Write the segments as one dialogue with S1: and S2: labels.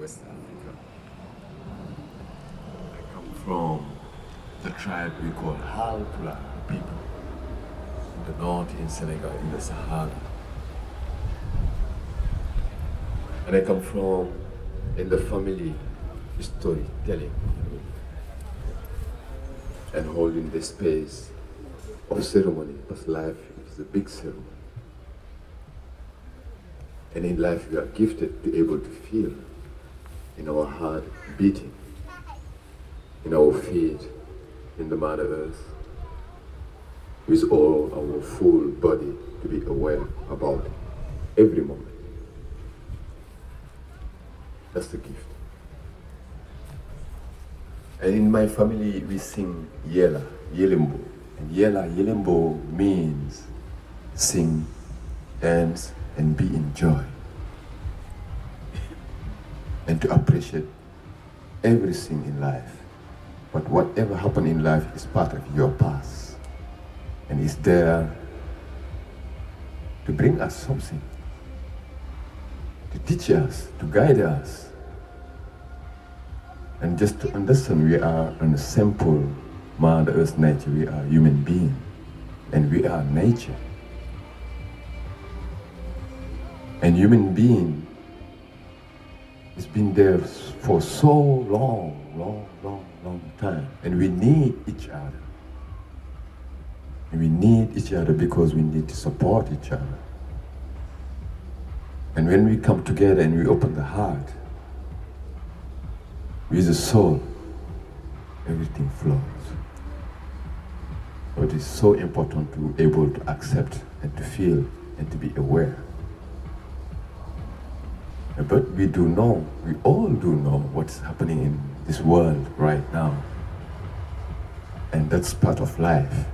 S1: West Africa. I come from the tribe we call Halpula people in the north in Senegal, in the Sahara. And I come from in the family storytelling and holding the space of ceremony because life is a big ceremony. And in life we are gifted to be able to feel in our heart beating, in our feet, in the Mother Earth, with all our full body to be aware about every moment. That's the gift. And in my family, we sing Yela, Yelimbo. And Yela, Yelimbo means sing, dance, and be in joy. And to appreciate everything in life. But whatever happened in life is part of your past. And is there to bring us something, to teach us, to guide us. And just to understand we are in a simple Mother Earth nature, we are human being, and we are nature. And human being has been there for so long, long, long, long time. And we need each other. And we need each other because we need to support each other. And when we come together and we open the heart, with the soul, everything flows. So it is so important to be able to accept and to feel and to be aware. But we do know, we all do know what's happening in this world right now. And that's part of life.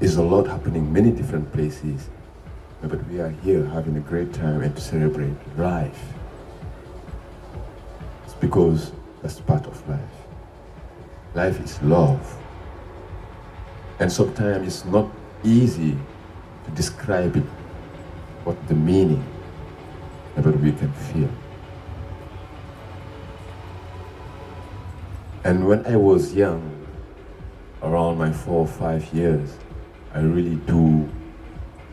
S1: There's a lot happening many different places. But we are here having a great time and to celebrate life. It's because that's part of life. Life is love. And sometimes it's not easy to describe it, what the meaning, but we can feel. And when I was young, around my four or five years, I really do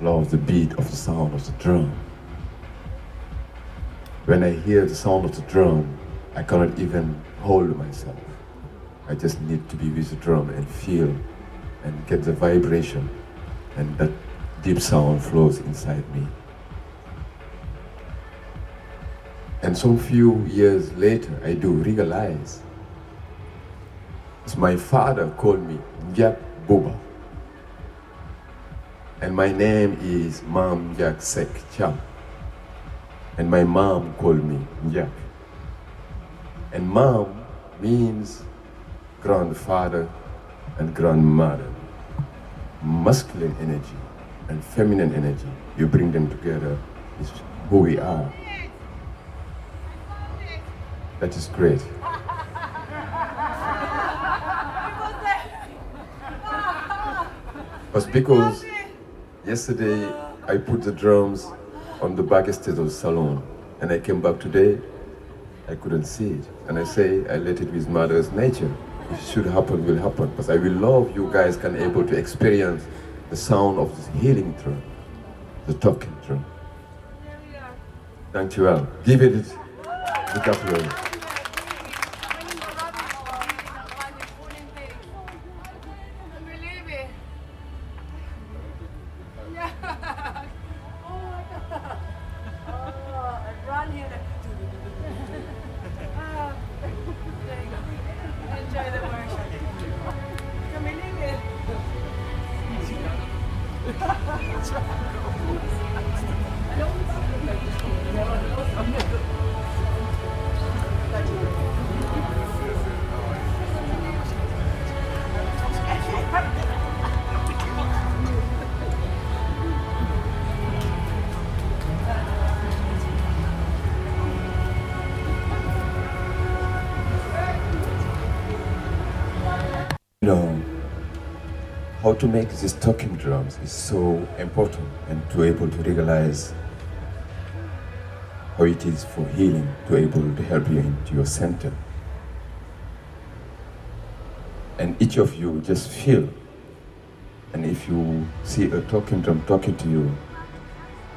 S1: love the beat of the sound of the drum. When I hear the sound of the drum, I cannot even hold myself. I just need to be with the drum and feel and get the vibration, and that deep sound flows inside me. And some few years later, I do realize, my father called me Jack Boba, and my name is Mam Jack Sek Cham, and my mom called me Jack. And mom means grandfather and grandmother. Masculine energy and feminine energy, you bring them together, is who we are. That is great. But because yesterday I put the drums on the backstage of the salon and I came back today, I couldn't see it. And I say I let it with mother's nature. If it should happen, will happen. But I will love you guys can able to experience the sound of this healing drum, the talking drum. Thank you all. Give it the applause. To make these talking drums is so important and to able to realize how it is for healing to able to help you into your center. And each of you just feel. And if you see a talking drum talking to you,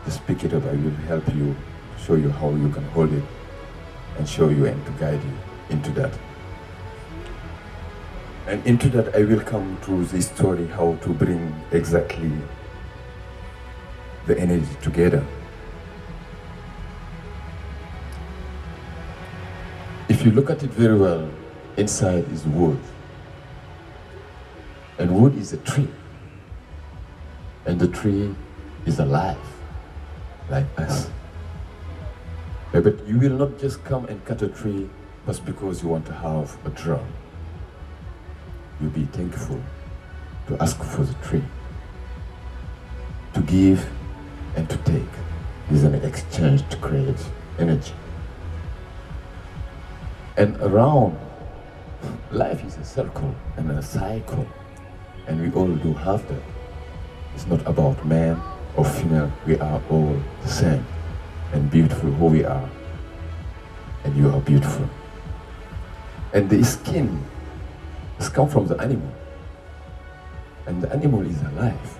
S1: just pick it up. I will help you, show you how you can hold it, and show you and to guide you into that. And into that, I will come to this story how to bring exactly the energy together. If you look at it very well, inside is wood. And wood is a tree. And the tree is alive, like us. But you will not just come and cut a tree just because you want to have a drum. You'll be thankful to ask for the tree. To give and to take is an exchange to create energy. And around, life is a circle and a cycle. And we all do have that. It's not about man or female. We are all the same and beautiful who we are. And you are beautiful. And the skin has come from the animal. And the animal is alive.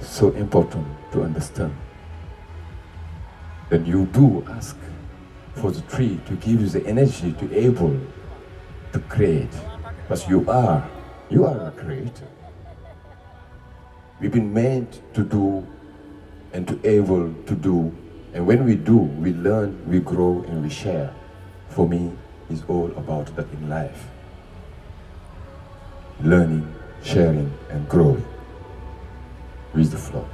S1: So important to understand. Then you do ask for the tree to give you the energy to able to create. Because you are, you are a creator. We've been meant to do and to able to do. And when we do, we learn, we grow, and we share. For me, is all about that in life. Learning, sharing, and growing with the flow.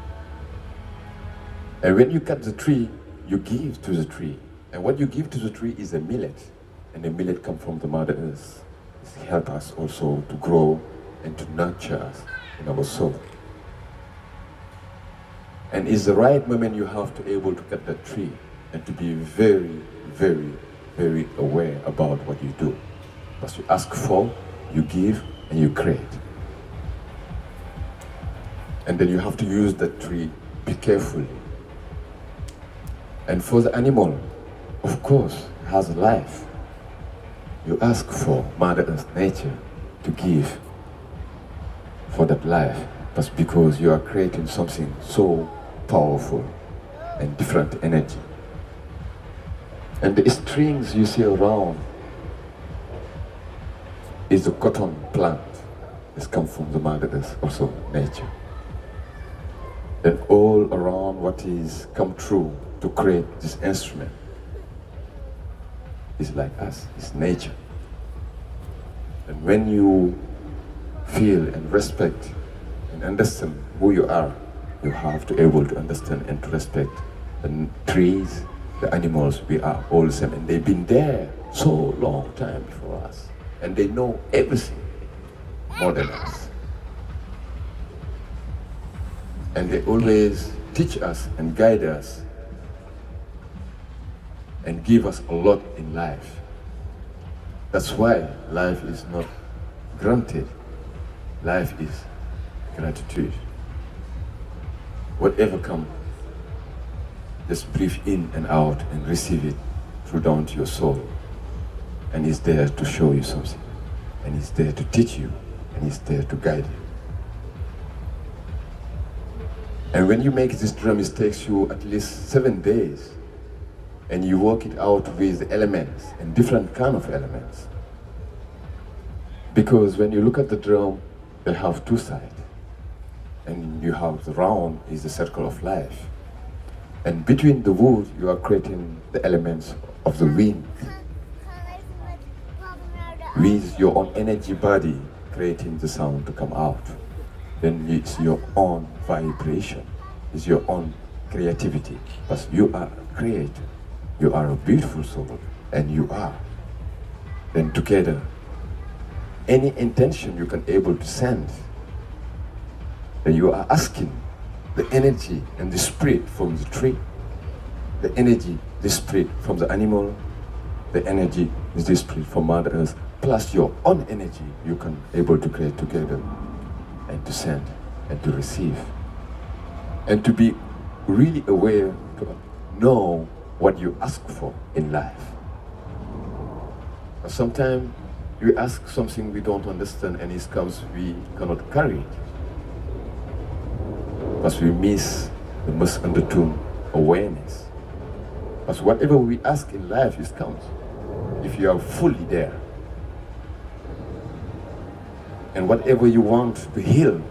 S1: And when you cut the tree, you give to the tree. And what you give to the tree is a millet. And the millet comes from the Mother Earth. It helps us also to grow and to nurture us in our soul. And it's the right moment you have to be able to cut that tree and to be very, very, very aware about what you do. Because you ask for, you give, and you create. And then you have to use that tree, be careful. And for the animal, of course, has a life. You ask for Mother Earth nature to give for that life, but because you are creating something so powerful and different energy. And the strings you see around is the cotton plant. It's come from the Earth, also nature. And all around what is come true to create this instrument is like us, it's nature. And when you feel and respect and understand who you are, you have to able to understand and to respect the trees, the animals, we are all the same. And they've been there so long time before us. And they know everything more than us. And they always teach us and guide us and give us a lot in life. That's why life is not granted. Life is gratitude. Whatever comes, just breathe in and out and receive it through down to your soul. And He's there to show you something. And He's there to teach you. And He's there to guide you. And when you make this drum, it takes you at least seven days. And you work it out with elements and different kind of elements. Because when you look at the drum, they have two sides. And you have the round is the circle of life. And between the wood, you are creating the elements of the wind. With your own energy body, creating the sound to come out. Then it's your own vibration. It's your own creativity. But you are a creator. You are a beautiful soul. And you are. Then together, any intention you can able to send, then you are asking the energy and the spirit from the tree, the energy, the spirit from the animal, the energy is the spirit from Mother Earth, plus your own energy you can able to create together and to send and to receive. And to be really aware to know what you ask for in life. Sometimes we ask something we don't understand and it comes we cannot carry it. Because we miss the most undertone awareness. Because whatever we ask in life is comes if you are fully there. And whatever you want to heal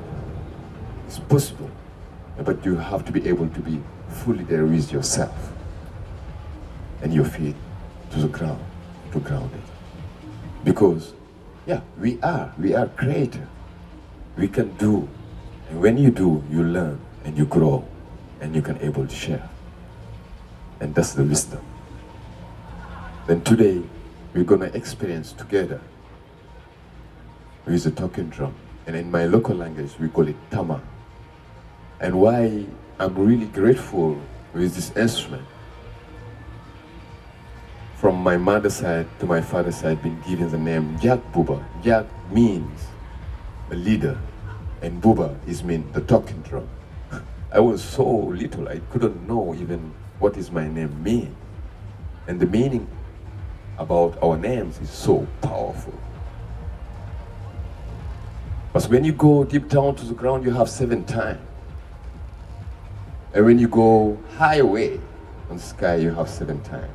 S1: is possible. But you have to be able to be fully there with yourself and your feet to the ground, to ground it. Because, yeah, we are, we are creator. We can do. And when you do, you learn and you grow and you can able to share. And that's the wisdom. Then today, we're gonna experience together with a talking drum. And in my local language, we call it tama. And why I'm really grateful with this instrument. From my mother's side to my father's side, been given the name Jak Buba. Jak means a leader, and Buba is mean the talking drum. I was so little, I couldn't know even what is my name mean. And the meaning about our names is so powerful. But when you go deep down to the ground, you have seven times. And when you go high away on the sky, you have seven times.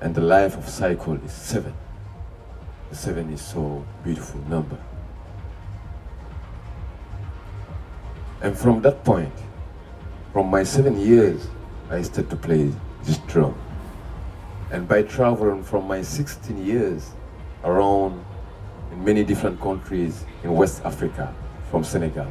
S1: And the life of cycle is seven. The seven is so beautiful number. And from that point, from my seven years, I started to play this drum. And by traveling from my 16 years around many different countries in West Africa, from Senegal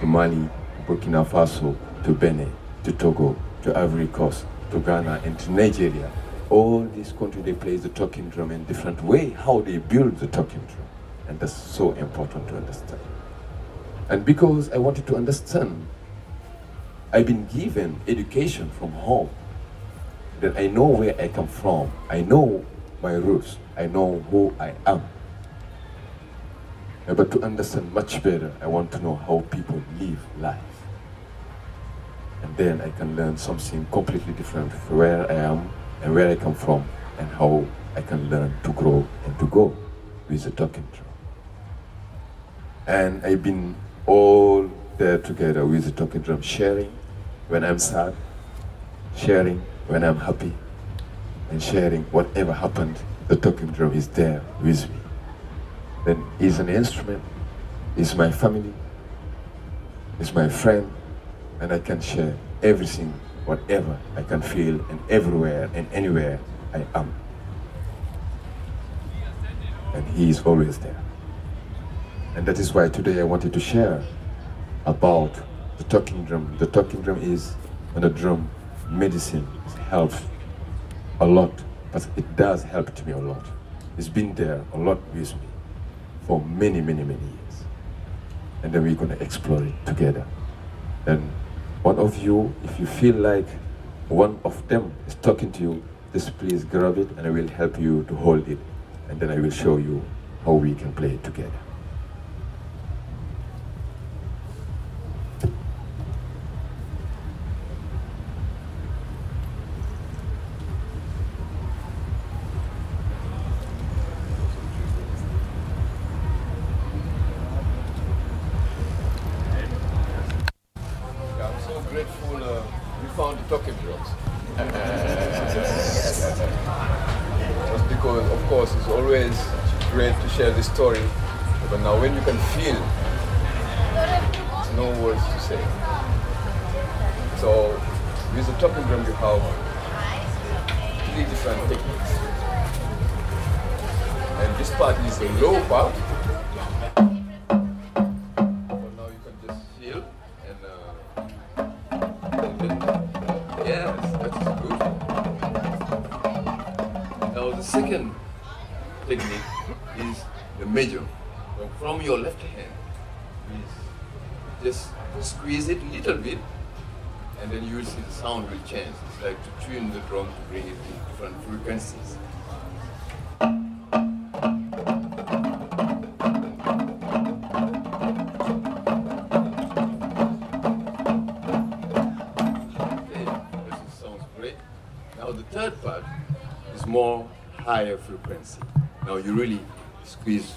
S1: to Mali, Burkina Faso, to Benin, to Togo, to Ivory Coast, to Ghana, and to Nigeria. All these countries, they play the talking drum in different way, how they build the talking drum. And that's so important to understand. And because I wanted to understand, I've been given education from home that I know where I come from. I know my roots. I know who I am. But to understand much better, I want to know how people live life. And then I can learn something completely different from where I am and where I come from and how I can learn to grow and to go with the talking drum. And I've been all there together with the talking drum, sharing when I'm sad, sharing when I'm happy, and sharing whatever happened, the talking drum is there with me. Then he's an instrument, he's my family, he's my friend, and I can share everything, whatever I can feel, and everywhere and anywhere I am. And He is always there. And that is why today I wanted to share about the talking drum. The talking drum is and the drum medicine. It helps a lot, but it does help to me a lot. It's been there a lot with me for many, many, many years. And then we're going to explore it together. And one of you, if you feel like one of them is talking to you, just please grab it and I will help you to hold it. And then I will show you how we can play it together. That's good. Now the second technique is the major. From your left hand, just squeeze it a little bit, and then you will see the sound will change. It's like to tune the drum to bring it to different frequencies. Higher frequency. Now you really squeeze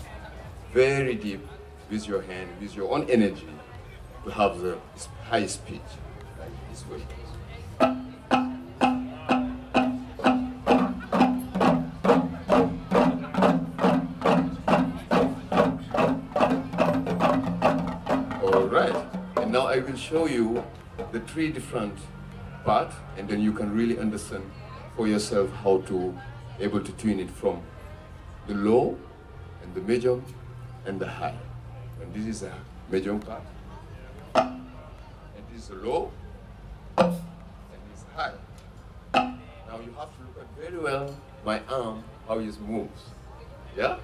S1: very deep with your hand, with your own energy to have the high speed. Like this way. All right, and now I will show you the three different parts, and then you can really understand for yourself how to able to tune it from the low and the medium and the high. And this is a medium part. And this is a low and this is high. Now you have to look at very well my arm, how it moves. Yeah?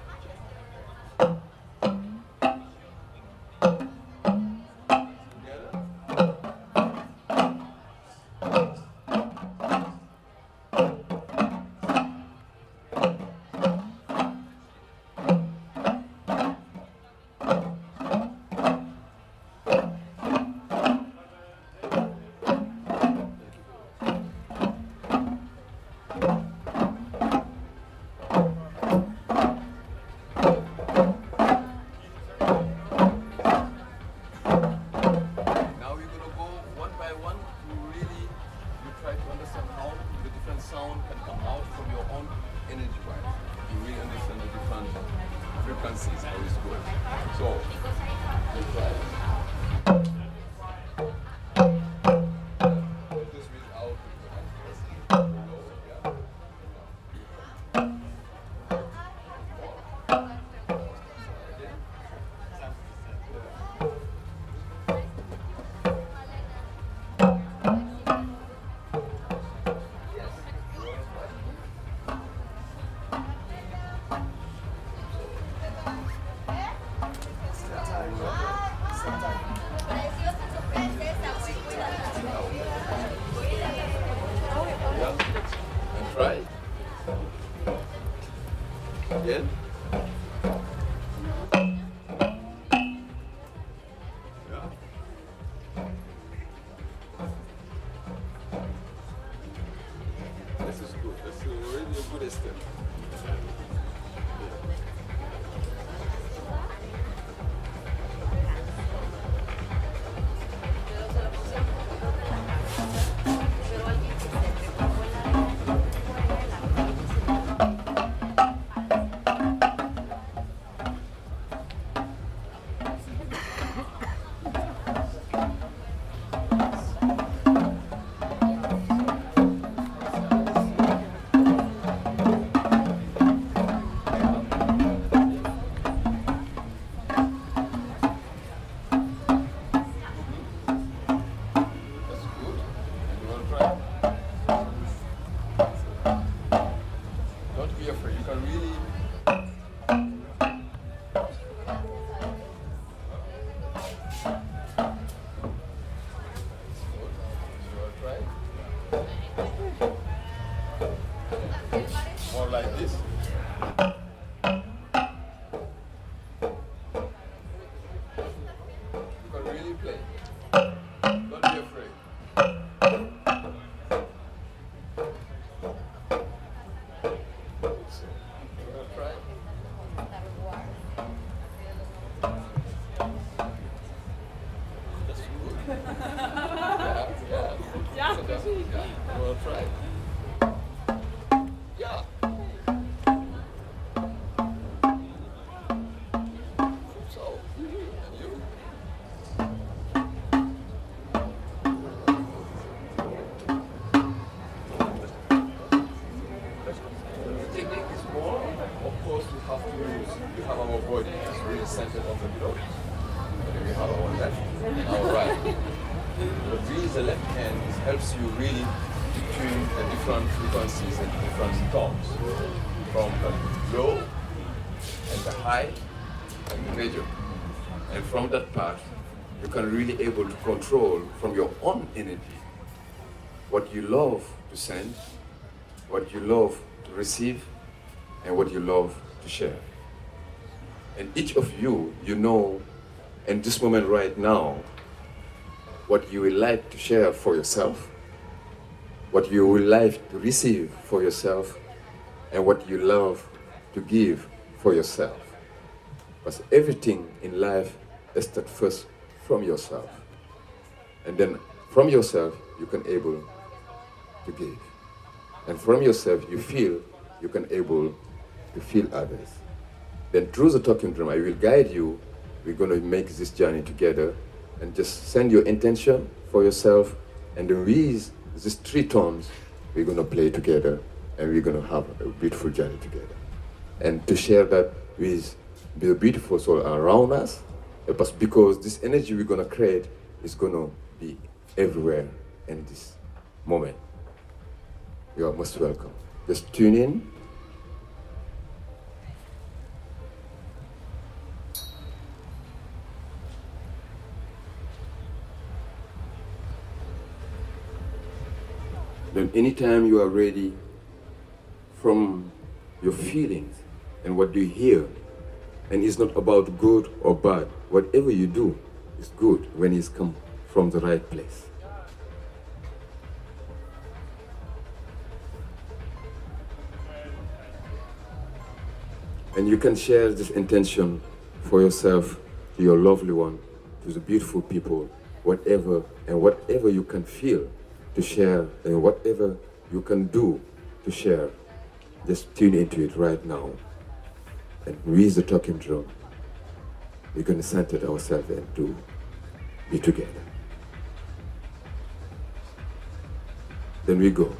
S1: Really able to control from your own energy what you love to send, what you love to receive, and what you love to share. And each of you, you know, in this moment right now, what you would like to share for yourself, what you would like to receive for yourself, and what you love to give for yourself. Because everything in life is that first from yourself. And then from yourself, you can able to give. And from yourself, you feel you can able to feel others. Then through the talking drum, I will guide you. We're going to make this journey together and just send your intention for yourself. And then with these three tones, we're going to play together and we're going to have a beautiful journey together. And to share that with the beautiful soul around us, because this energy we're to create is to be everywhere in this moment. You are most welcome. Just tune in. Then anytime you are ready from your feelings and what do you hear, and it's not about good or bad. Whatever you do is good when it's come from the right place. And you can share this intention for yourself, to your lovely one, to the beautiful people, whatever and whatever you can feel to share and whatever you can do to share. Just tune into it right now. And raise the talking drum. We're going to center ourselves and do be together. Then we go.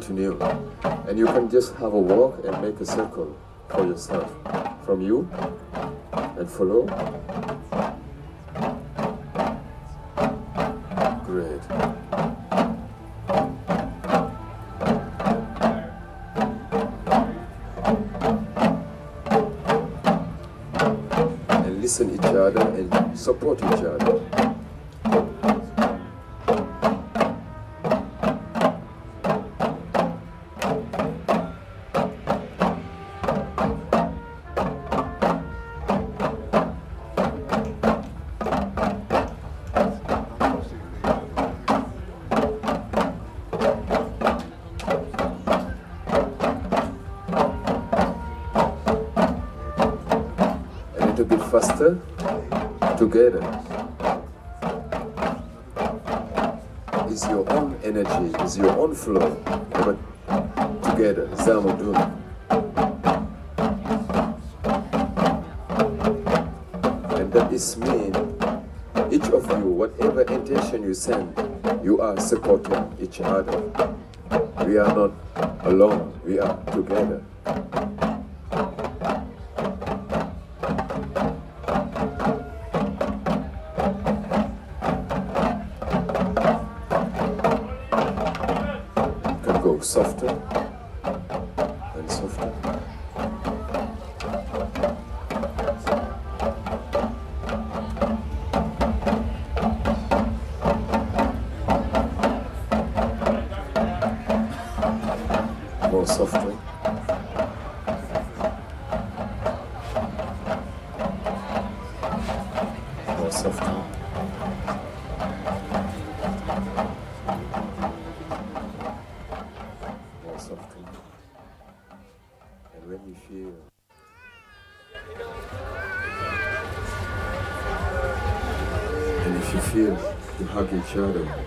S1: Continue. And you can just have a walk and make a circle for yourself. From you and follow. Flow, but together, Zamadun. And that is mean each of you, whatever intention you send, you are supporting each other. We are not software.
S2: Sair.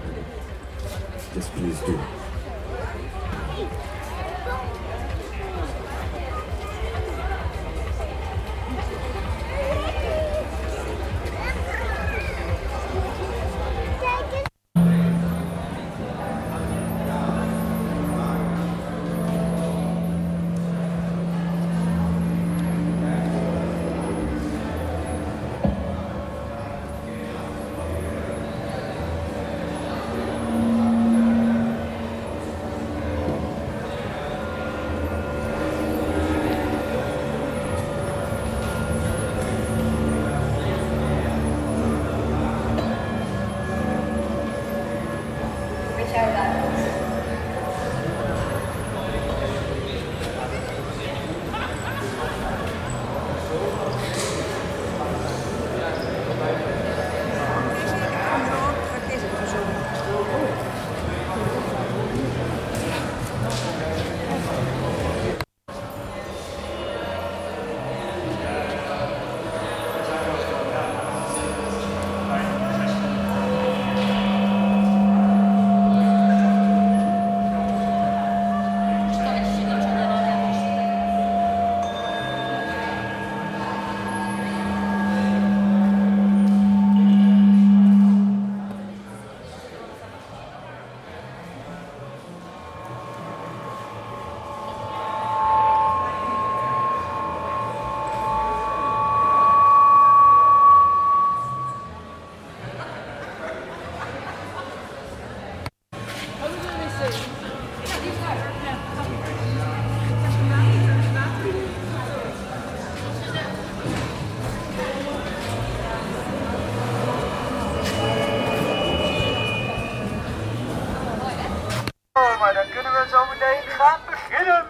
S2: Samuel,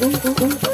S2: bum, bum, bum.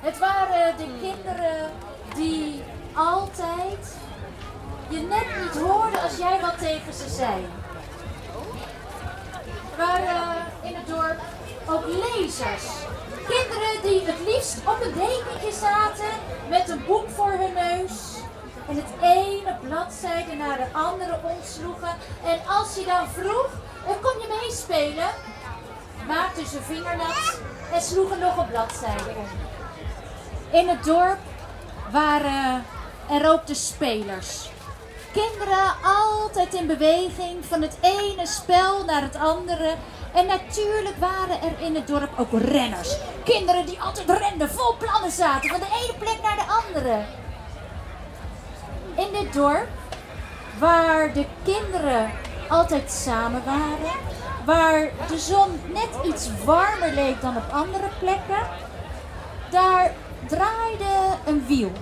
S3: Het waren de kinderen die altijd je net niet hoorden als jij wat tegen ze zei. Er waren in het dorp ook lezers. Kinderen die het liefst op een En het ene bladzijde naar de andere omsloegen. En als je dan vroeg, eh, kom je meespelen? Maakte zijn vinger nat en sloegen nog een bladzijde om. In het dorp waren er ook de spelers. Kinderen altijd in beweging, van het ene spel naar het andere. En natuurlijk waren er in het dorp ook renners. Kinderen die altijd renden, vol plannen zaten, van de ene plek naar de andere. In dit dorp, waar de kinderen altijd samen waren, waar de zon net iets warmer leek dan op andere plekken, daar draaide een wiel.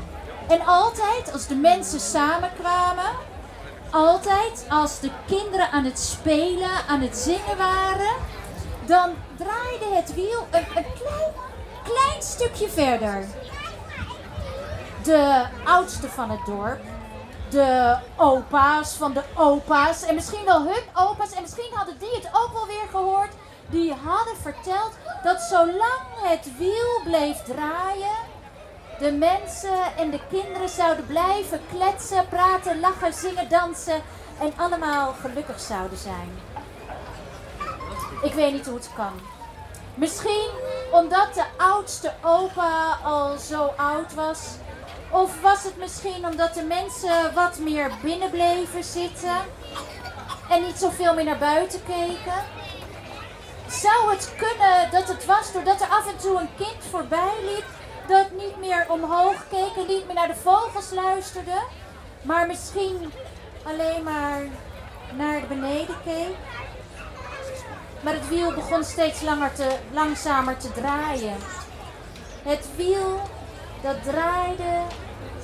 S3: En altijd als de mensen samenkwamen, altijd als de kinderen aan het spelen, aan het zingen waren, dan draaide het wiel een, een klein, klein stukje verder. De oudste van het dorp, de opa's van de opa's en misschien wel hun opa's en misschien hadden die het ook wel weer gehoord. Die hadden verteld dat zolang het wiel bleef draaien, de mensen en de kinderen zouden blijven kletsen, praten, lachen, zingen, dansen en allemaal gelukkig zouden zijn. Ik weet niet hoe het kan. Misschien omdat de oudste opa al zo oud was. Of was het misschien omdat de mensen wat meer binnen bleven zitten en niet zoveel meer naar buiten keken? Zou het kunnen dat het was doordat er af en toe een kind voorbij liep dat niet meer omhoog keek en niet meer naar de vogels luisterde, maar misschien alleen maar naar beneden keek. Maar het wiel begon steeds langer te, langzamer te draaien. Het wiel dat draaide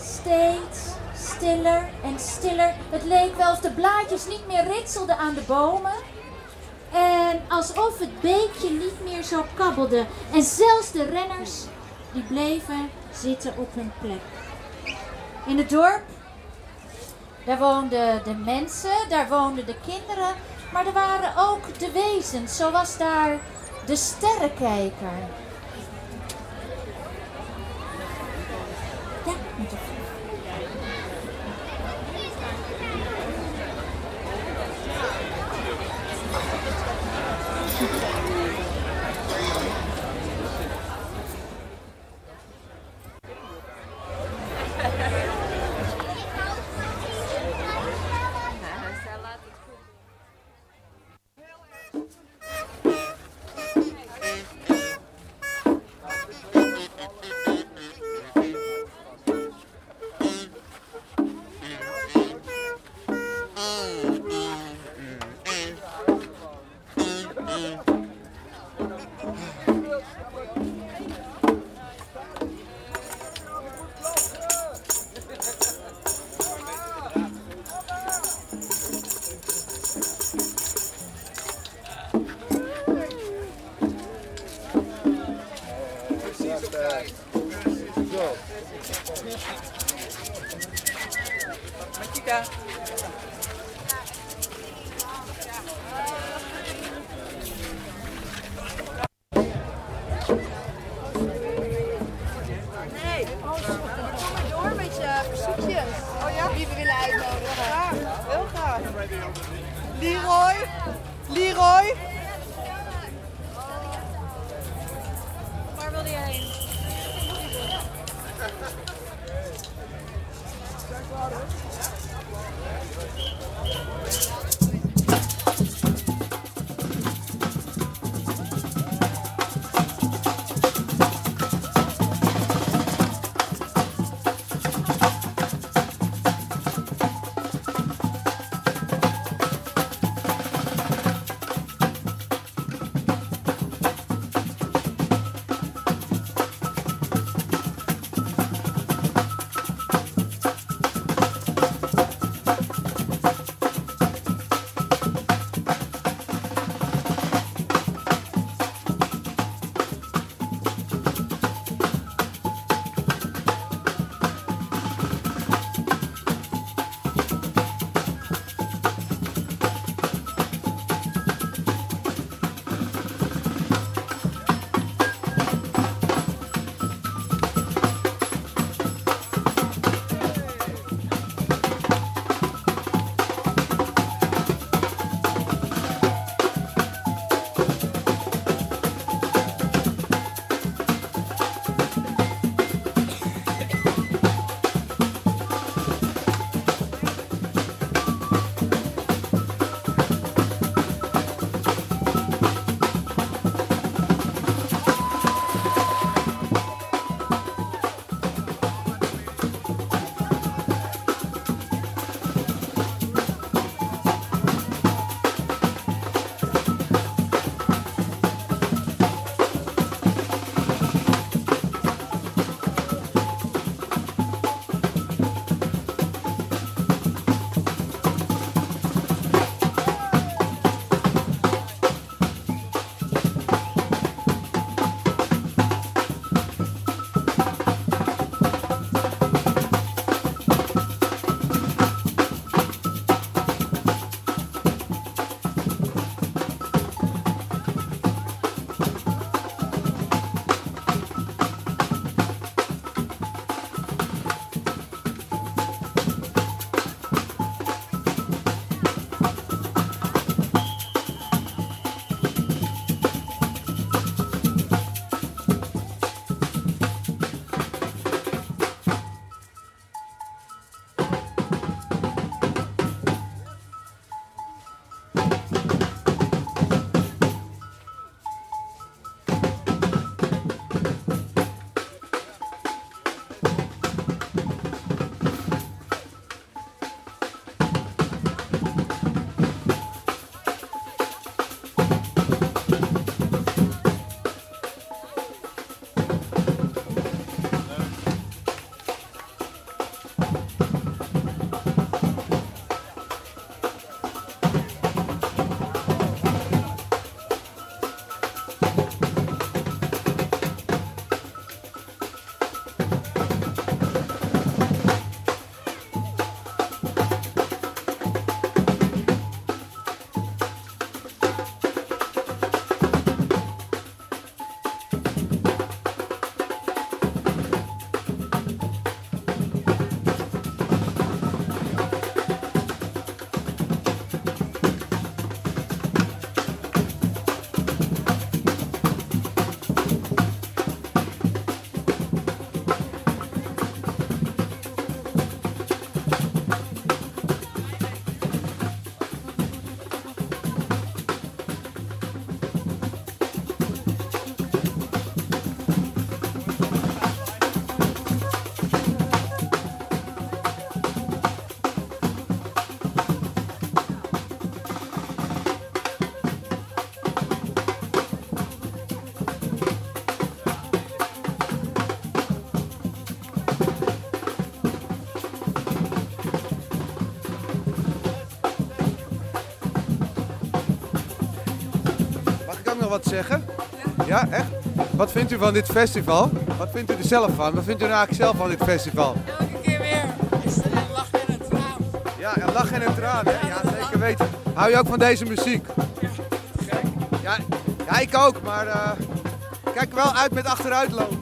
S3: steeds stiller en stiller. Het leek wel of de blaadjes niet meer ritselden aan de bomen. En alsof het beekje niet meer zo kabbelde. En zelfs de renners die bleven zitten op hun plek. In het dorp, daar woonden de mensen, daar woonden de kinderen, maar er waren ook de wezens, zoals daar de sterrenkijker.
S4: Wat zeggen? Ja, echt? Wat vindt u van dit festival? Wat vindt u er zelf van? Wat vindt u nou eigenlijk zelf van dit festival?
S5: Elke keer weer is er een lach en een traan.
S4: Ja, een lach en een traan, hè? Ja, zeker weten. Hou je ook van deze muziek? Ja, ja ik ook, maar eh, kijk wel uit met achteruitlopen.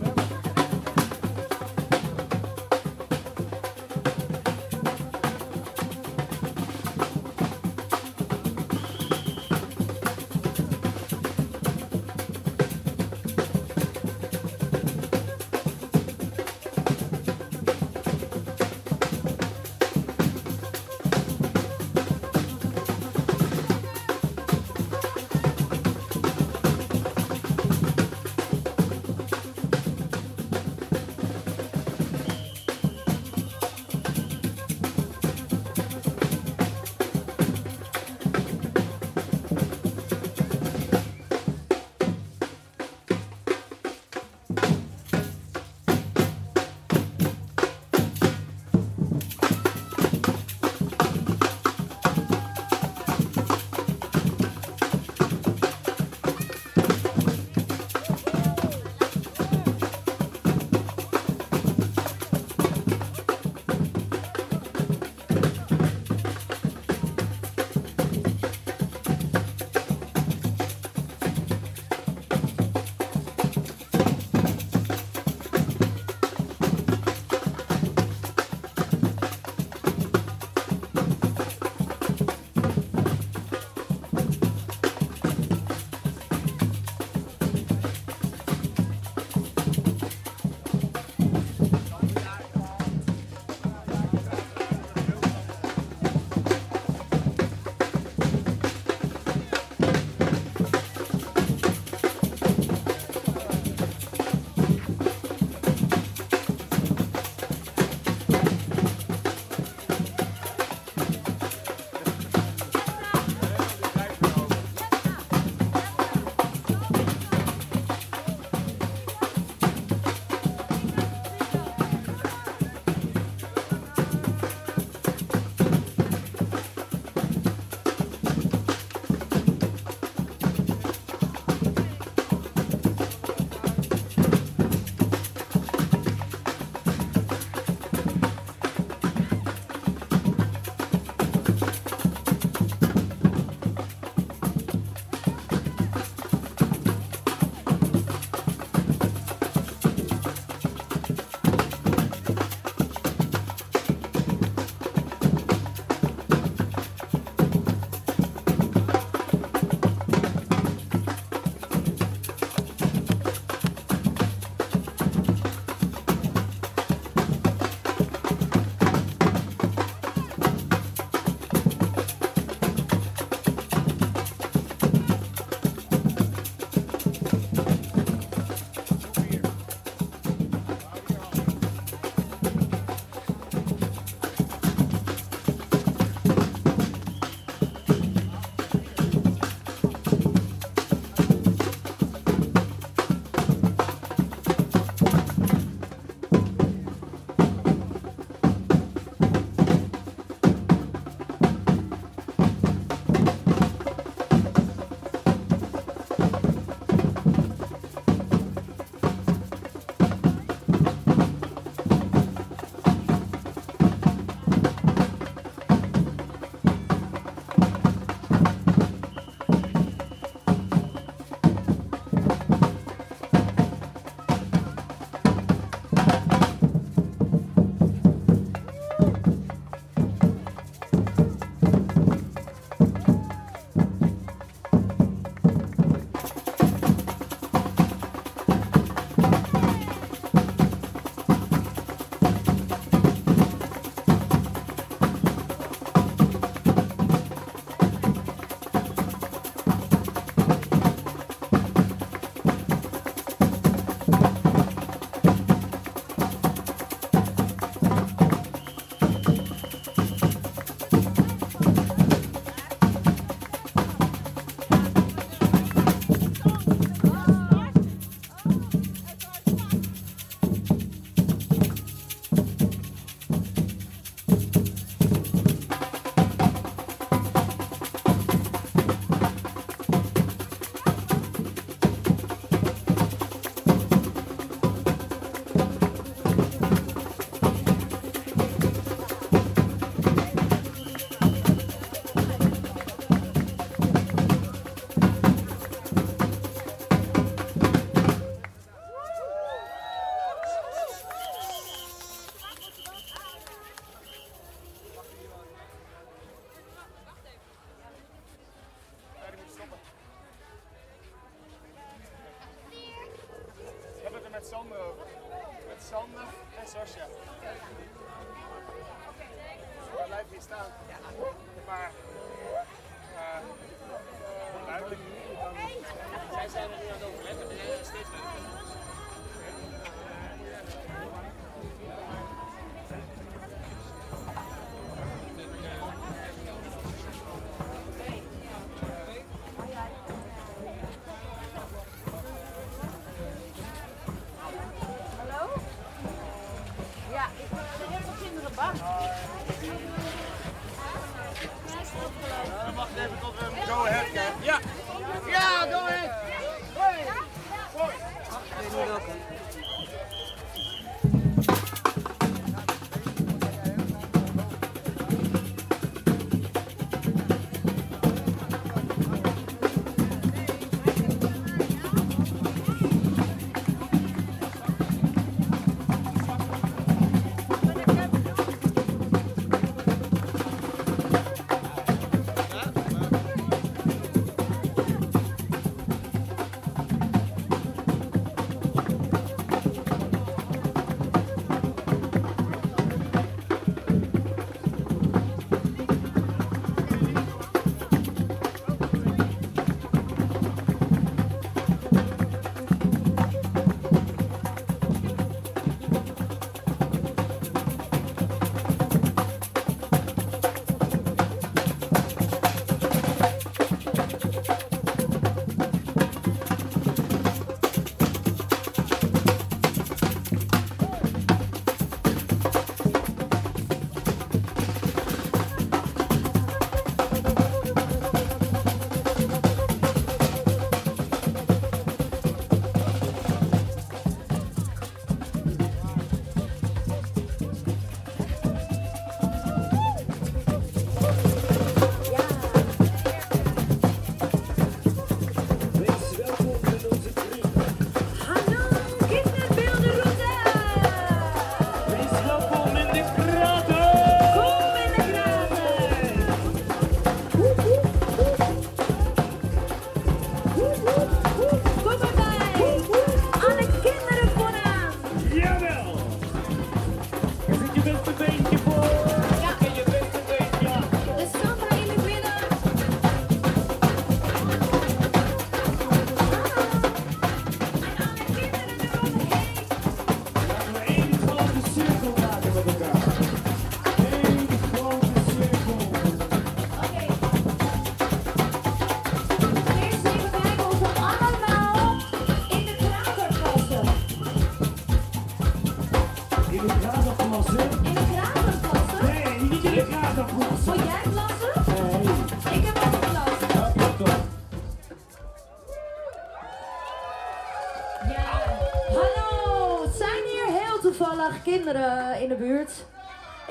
S4: Hè.
S6: Met Sander en Sascha. Waar blijf je staan? Maar. eh, duidelijk. Zij zijn er nu aan het overleggen. Steeds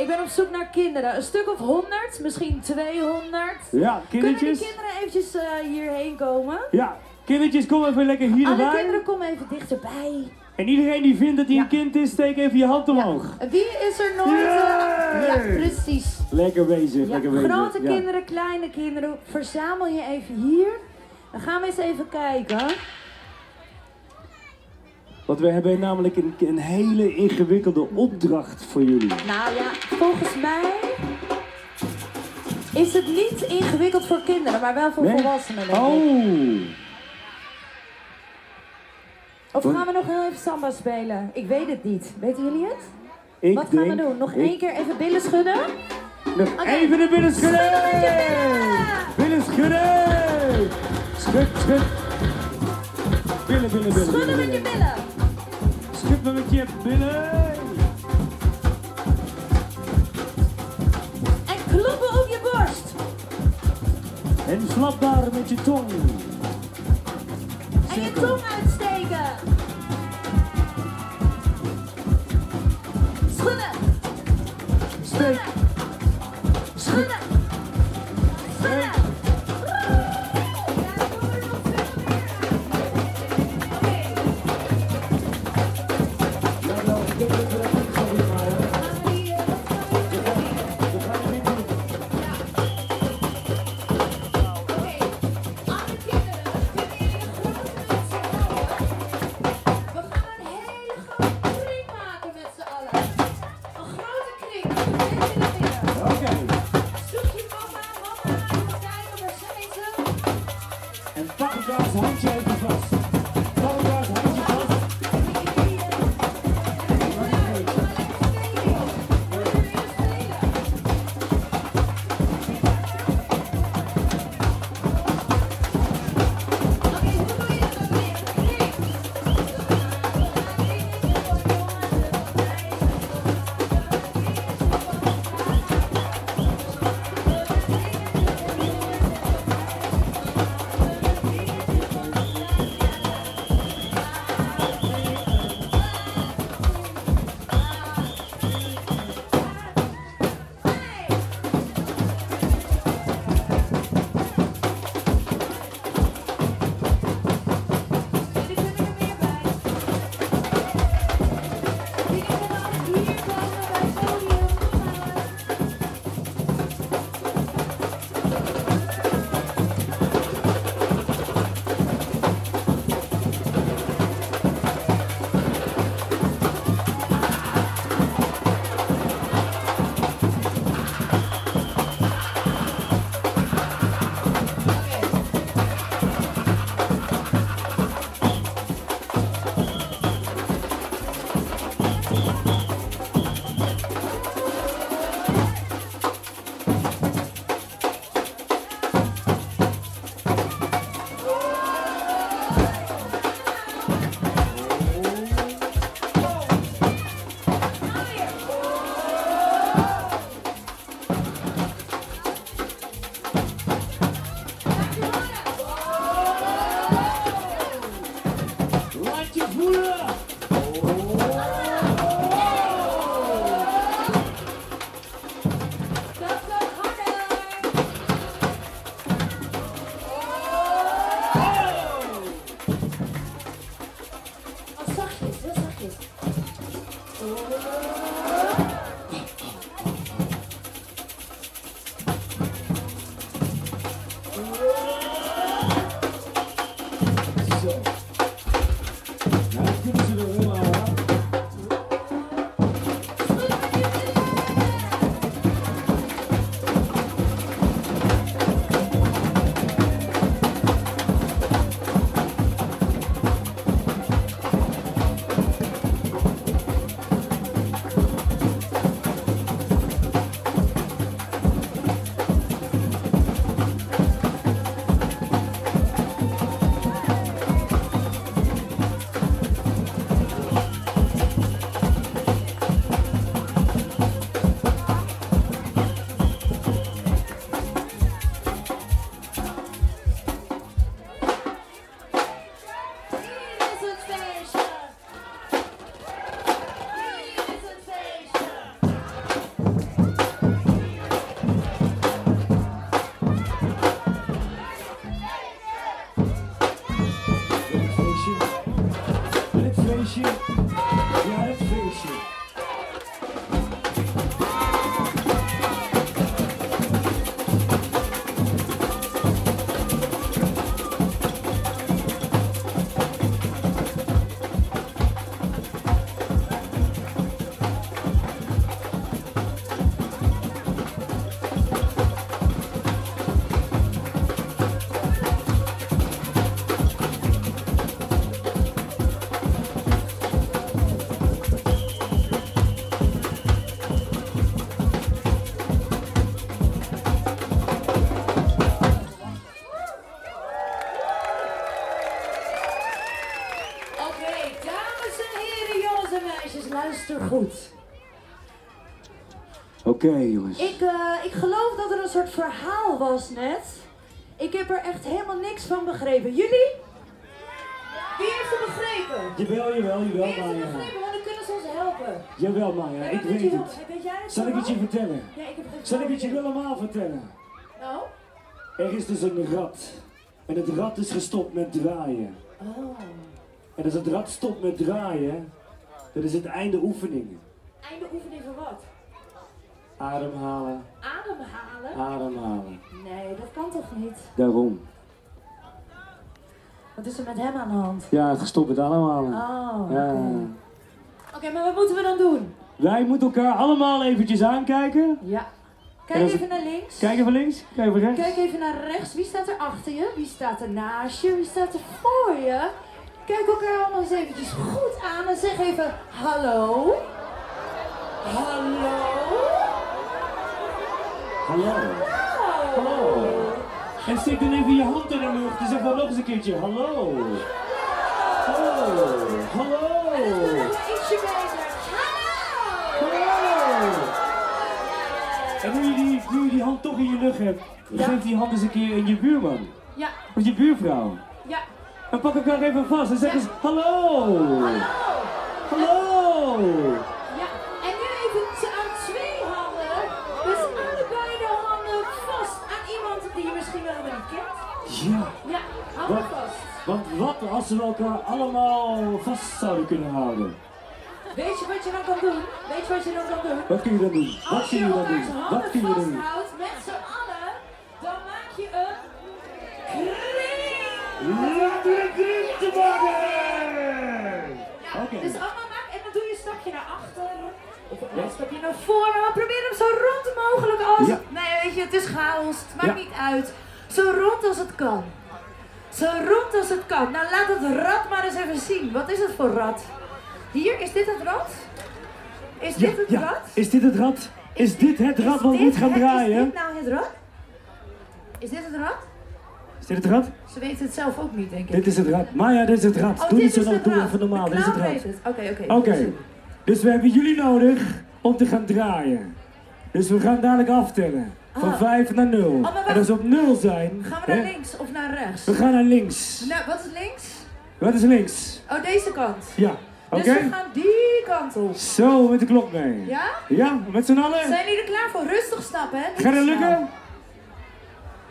S2: Ik ben
S3: op zoek naar kinderen. Een stuk of 100, misschien 200.
S7: Ja,
S3: Kunnen die
S7: kindertjes.
S3: kinderen eventjes eh, hierheen komen?
S7: Ja, kindertjes, kom even lekker hier
S3: Alle kinderen, kom even dichterbij.
S7: En iedereen die vindt dat hij
S3: Ja.
S7: een kind is, steek even je hand omhoog.
S3: Wie is er nooit... eh, ja, precies.
S7: Lekker bezig,
S3: Ja,
S7: lekker bezig.
S3: grote kinderen, kleine kinderen, verzamel je even hier. Dan gaan we eens even kijken.
S7: Want we hebben namelijk een, een hele ingewikkelde opdracht voor jullie.
S3: Nou ja, volgens mij is het niet ingewikkeld voor kinderen, maar wel voor
S7: Nee?
S3: volwassenen. Denk ik.
S7: Oh!
S3: Of
S7: Wat?
S3: gaan we nog heel even samba spelen? Ik weet het niet. Weten jullie het?
S7: Ik
S3: Wat gaan we doen? Nog
S7: ik-
S3: één keer even billen schudden?
S7: Nog even de billen schudden!
S3: Billen
S7: schudden! Schud, schud. Billen, billen, billen.
S3: Schudden met je billen!
S7: Schud maar met je billen!
S3: En kloppen op je borst!
S7: En flap daar met je tong.
S3: En je tong uitsteken! Schudden!
S7: Steek.
S3: Schudden! Schudden! Oké, jongens. Ik, eh, ik geloof dat er een soort verhaal was net. Ik heb er echt helemaal niks van begrepen. Jullie? Wie heeft het begrepen?
S7: Jawel, jawel,
S3: Wie
S7: jawel,
S3: heeft het
S7: Maya.
S3: begrepen? Want dan kunnen ze ons helpen.
S7: Jawel, Maya,
S3: Ja,
S7: ik
S3: weet
S7: het.
S3: Weet jij het
S7: Zal ik het je vertellen?
S3: Ja, ik heb geen
S7: Zal ik het je allemaal vertellen?
S3: Nou?
S7: Er is dus een rat. En het rat is gestopt met draaien.
S3: Oh.
S7: En als het rad stopt met draaien, dan is het einde oefening.
S3: Einde oefening van wat?
S7: Ademhalen,
S3: Ademhalen?
S7: ademhalen.
S3: Nee, dat kan toch niet?
S7: Daarom.
S3: Wat is er met hem aan de hand?
S7: Ja, het gestopt met ademhalen.
S3: Oh, oké.
S7: Ja.
S3: Oké, maar wat moeten we dan doen?
S7: Wij moeten elkaar allemaal eventjes aankijken.
S3: Ja. Kijk
S7: ik-
S3: even naar links.
S7: Kijk even links, kijk even rechts.
S3: Kijk even naar rechts. Wie staat er achter je? Wie staat er naast je? Wie staat er voor je? Kijk elkaar allemaal eens eventjes goed aan en zeg even hallo. Hallo.
S7: Hallo. Hallo. En steek dan even je hand in de lucht en zeg dan nog eens een keertje hallo. Hallo. Hallo.
S3: Hallo.
S7: Hallo. En nu je, die, nu je die hand toch in je lucht hebt, geef die hand eens een keer in je buurman.
S3: Ja,
S7: Of je buurvrouw.
S3: ja.
S7: En pak elkaar even vast en zeg eens hallo.
S3: Hallo.
S7: Hallo. Wat als we elkaar allemaal vast zouden kunnen houden?
S3: Weet je wat je dan kan doen? Weet je wat je dan kan doen?
S7: Wat kun je dan doen? Wat
S3: Als
S7: kun
S3: je
S7: dan doen? Wat kun je doen?
S3: vasthoudt met z'n allen, dan maak je een kring.
S7: Laten we kring te maken!
S3: Ja,
S7: Oké.
S3: Dus allemaal maak en dan doe je een stapje naar achter. Of een stapje naar voren. Maar probeer hem zo rond mogelijk als...
S7: Ja.
S3: Nee, weet je, het is chaos. Het maakt niet uit. Zo rond als het kan. Zo rond als het kan. Nou, laat het rad maar eens even zien. Wat is het voor rad? Hier, is dit het rad? Is dit het rad?
S7: Is dit het rad? Is dit het rad wat moet gaan
S3: het-
S7: draaien?
S3: Is dit nou het rad? Is dit het rad?
S7: Is dit het rad?
S3: Ze weten het zelf ook niet, denk ik.
S7: Dit is het rad. Maya, dit is het rad.
S3: Oh,
S7: doe niet zo
S3: het
S7: doe even normaal. Dit is het rad.
S3: Oké, oké.
S7: Oké. Dus we hebben jullie nodig om te gaan draaien. Dus we gaan dadelijk aftellen. Van
S3: Ah.
S7: 5 naar 0.
S3: maar wacht.
S7: en als we op 0 zijn.
S3: Gaan we naar
S7: hè,
S3: links of naar rechts?
S7: We gaan naar links.
S3: Nou, wat is links?
S7: Wat is links?
S3: Oh, deze kant.
S7: Ja. Oké?
S3: Dus we gaan die kant op.
S7: Zo, met de klok mee.
S3: Ja?
S7: Ja, met z'n allen?
S3: Zijn jullie er klaar voor? Rustig stappen, hè?
S7: Gaat
S3: snel.
S7: lukken?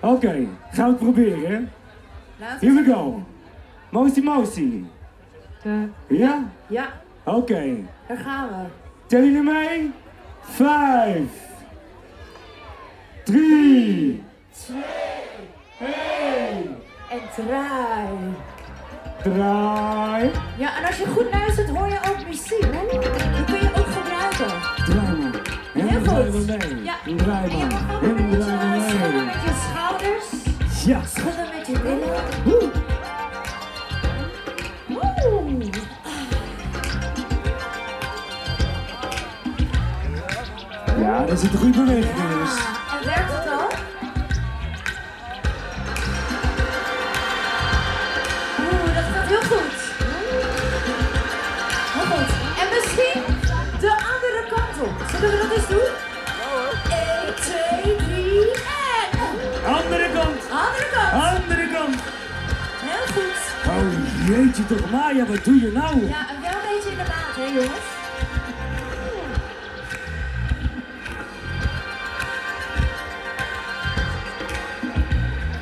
S7: Oké, gaan we het proberen, hè?
S3: Laten we
S7: Here we go. Mousy mousy. Ja?
S3: Ja,
S7: Oké.
S3: daar gaan we.
S7: Tellen jullie mee? Vijf. Drie. Één.
S3: En draai.
S7: Draai.
S3: Ja, en als je goed luistert, hoor je ook muziek. Die kun je ook gebruiken.
S7: Draai maar. En
S3: Heel
S7: draai
S3: goed.
S7: mee.
S3: Ja.
S7: Draai maar. En draai maar
S3: schudden met je schouders.
S7: Ja.
S3: Schudden met je billen.
S7: Woe. Ja, dat zit een goede beweging in, jongens.
S3: Zullen we dat eens doen? 1, 2, 3 en...
S7: Andere kant.
S3: Andere kant.
S7: Andere kant.
S3: Heel goed.
S7: Oh jeetje toch, Maya, wat doe je nou?
S3: Ja, en wel een beetje in de maat, hè jongens?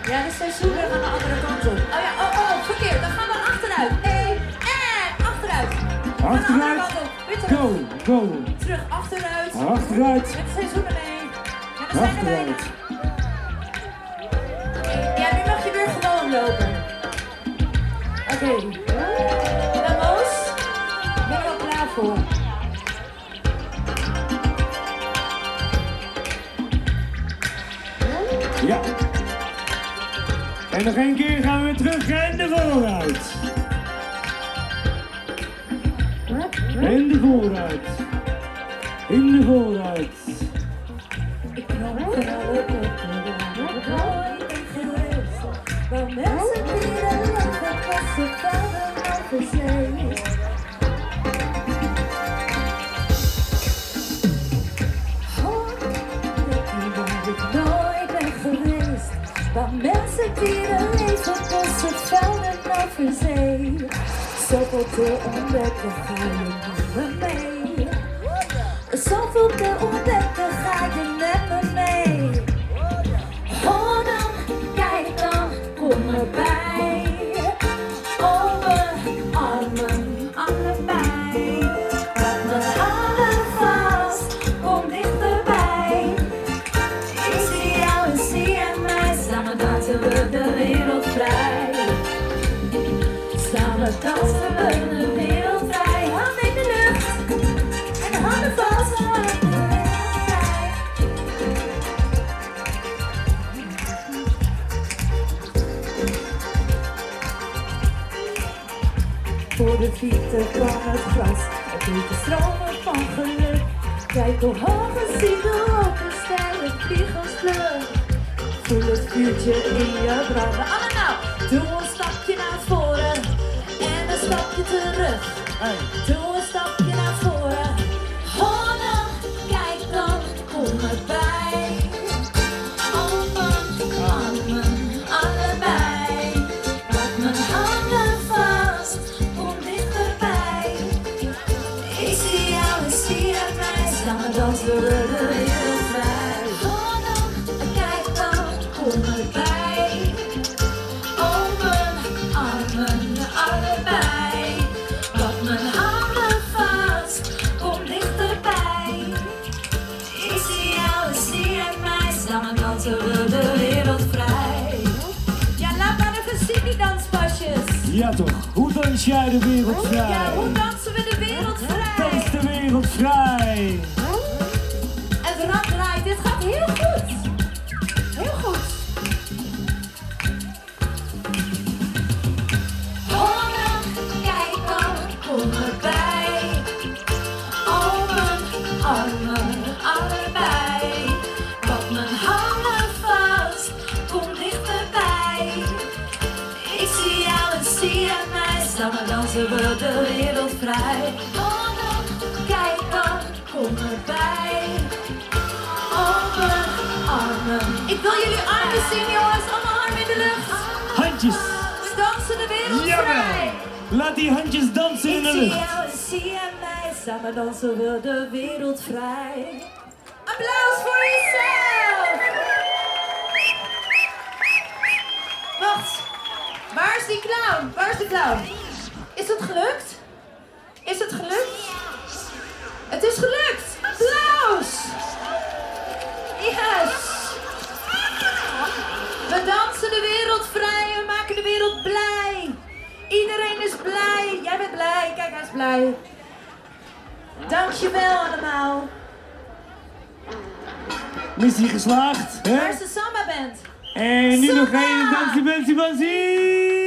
S3: Ja, de seizoenen gaan de andere kant op. Oh ja, oh, oh, verkeerd. Dan gaan we achteruit. Eén en achteruit.
S7: Achteruit. Go, go.
S3: Terug, achteruit.
S7: Achteruit.
S3: Met de seizoenen mee. We zijn er.
S7: Achteruit.
S3: Ja, nu mag je weer gewoon lopen. Oké. Nou, Moos, ik ben al klaar voor.
S7: Ja. En nog één keer gaan we terug en de vooruit. En de vooruit in de vooruit.
S3: Ik kan het wel koppen, ik nooit ben geweest. Waar mensen die de land verpassen, vallen een. Waar mensen die de leven tussen velden over zee. Zoveel te ontdekken, ga je maar. 舒服的。Fietsen van het witte stromen van geluk. Kijk hoe hoog ziet op de steile vliegensvlucht. Voel het vuurtje in je branden. Allemaal, doe een stapje naar voren en een stapje terug. Doe ルビーゴツアー dansen we de wereld vrij. Holla, kijk dan, kom erbij. Open armen. Ik wil jullie armen zien, jongens. Allemaal armen in de lucht.
S7: Handjes.
S3: We dansen de wereld
S7: Jawel.
S3: vrij.
S7: Laat die handjes dansen in
S3: Ik
S7: de
S3: zie
S7: lucht.
S3: jou en zie je mij. Samen dansen we de wereld vrij. Applaus voor jezelf. Wacht. Waar is die clown? Waar is de clown? Is het gelukt? Is het gelukt? Het is gelukt. Applaus. Yes. We dansen de wereld vrij, we maken de wereld blij. Iedereen is blij. Jij bent blij, kijk hij is blij. Dankjewel allemaal.
S7: Missie geslaagd.
S3: Waar
S7: Hè?
S3: is de samba band?
S7: En nu nog één bansie, bansie.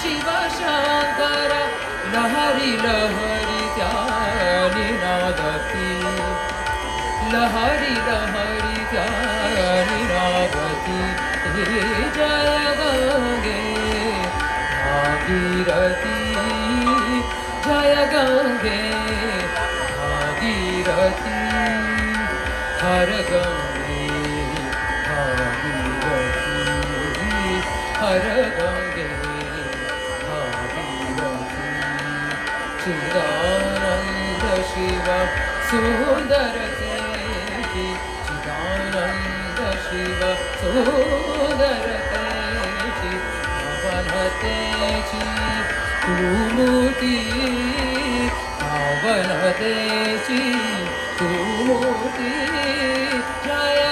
S8: Shiv Shankar लहरि लहरि ज्ञानी रागति लहरि मरि ज्ञानी रागति हे जय गङ्गे आदिरती जय गङ्गे आदिरती हर गङ्गे आदिरी हर गङ्गे सुदरते चिदानन्द शिव सुदरते अवधतेजी क्रुमोति अवधतेजी क्रुमोति जय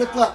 S9: you